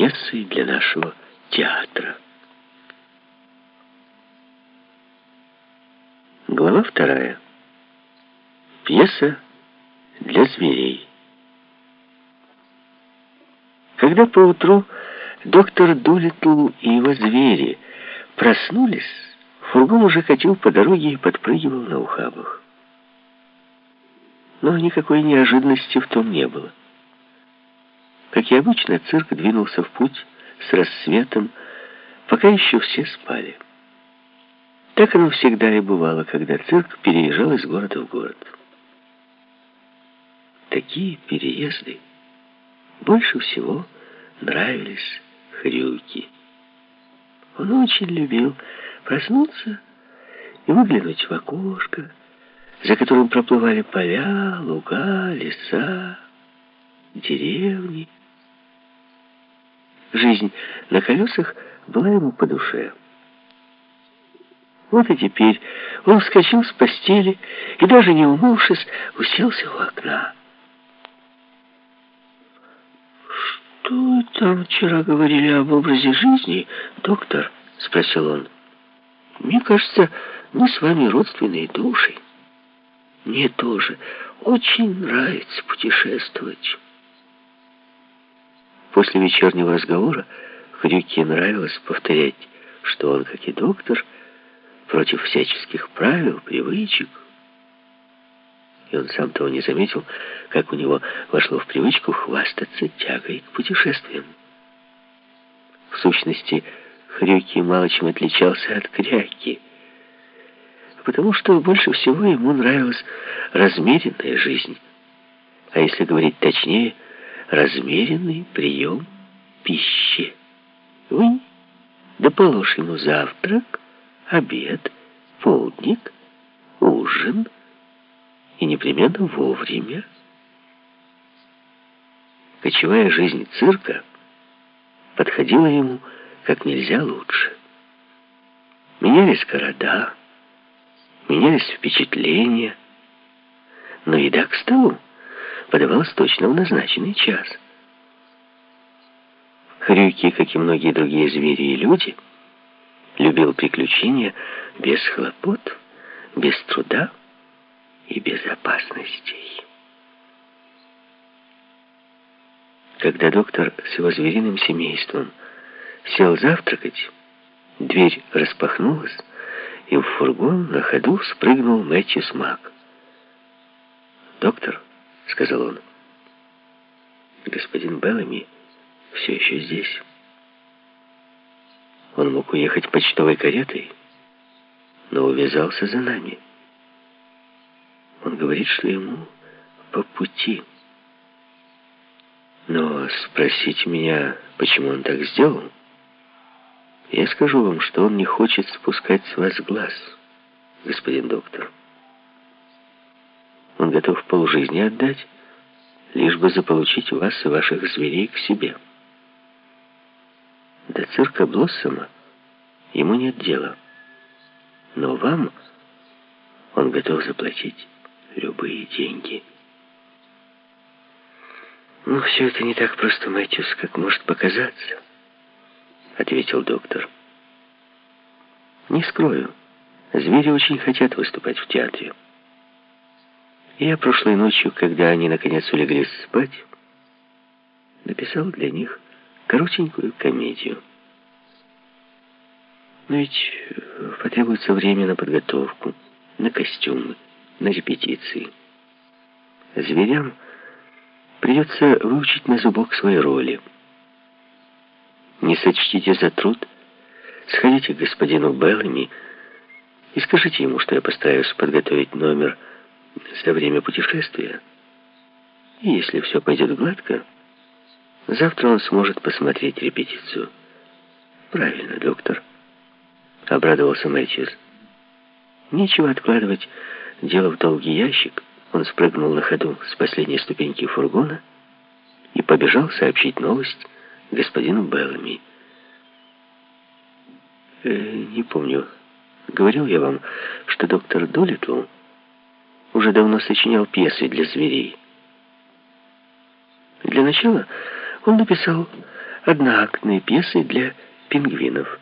пьесой для нашего театра. Глава вторая. Пьеса для зверей. Когда поутру доктор Дулитл и его звери проснулись, фургон уже катил по дороге и подпрыгивал на ухабах. Но никакой неожиданности в том не было. Как и обычно, цирк двинулся в путь с рассветом, пока еще все спали. Так оно всегда и бывало, когда цирк переезжал из города в город. Такие переезды больше всего нравились Хрюки. Он очень любил проснуться и выглянуть в окошко, за которым проплывали поля, луга, леса, деревни. Жизнь на колесах была ему по душе. Вот и теперь он вскочил с постели и, даже не умывшись, уселся у окна. «Что там вчера говорили об образе жизни, доктор?» — спросил он. «Мне кажется, мы с вами родственные души. Мне тоже очень нравится путешествовать». После вечернего разговора Хрюке нравилось повторять, что он, как и доктор, против всяческих правил, привычек. И он сам того не заметил, как у него вошло в привычку хвастаться тягой к путешествиям. В сущности, Хрюки мало чем отличался от Кряки, потому что больше всего ему нравилась размеренная жизнь. А если говорить точнее – размеренный прием пищи. Вы да ему завтрак, обед, полдник, ужин и непременно вовремя. Кочевая жизнь цирка подходила ему как нельзя лучше. Менялись города, менялись впечатления, но еда к столу подавалась точно в назначенный час. Хрюки, как и многие другие звери и люди, любил приключения без хлопот, без труда и без опасностей. Когда доктор с его звериным семейством сел завтракать, дверь распахнулась, и в фургон на ходу спрыгнул Мэтью Смак. «Доктор», — сказал он. «Господин Беллами все еще здесь. Он мог уехать почтовой каретой, но увязался за нами. Он говорит, что ему по пути. Но спросите меня, почему он так сделал, я скажу вам, что он не хочет спускать с вас глаз, господин доктор». Он готов полжизни отдать, лишь бы заполучить вас и ваших зверей к себе. До цирка Блоссома ему нет дела. Но вам он готов заплатить любые деньги. «Ну, все это не так просто, Мэтьюс, как может показаться», — ответил доктор. «Не скрою, звери очень хотят выступать в театре». Я прошлой ночью, когда они наконец улеглись спать, написал для них коротенькую комедию. Но ведь э, потребуется время на подготовку, на костюмы, на репетиции. Зверям придется выучить на зубок свои роли. Не сочтите за труд, сходите к господину Беллами и скажите ему, что я постараюсь подготовить номер за время путешествия. И если все пойдет гладко, завтра он сможет посмотреть репетицию. Правильно, доктор. Обрадовался Мэтьюс. Нечего откладывать дело в долгий ящик. Он спрыгнул на ходу с последней ступеньки фургона и побежал сообщить новость господину Беллами. Э, не помню, говорил я вам, что доктор Долитл уже давно сочинял пьесы для зверей. Для начала он написал одноактные пьесы для пингвинов.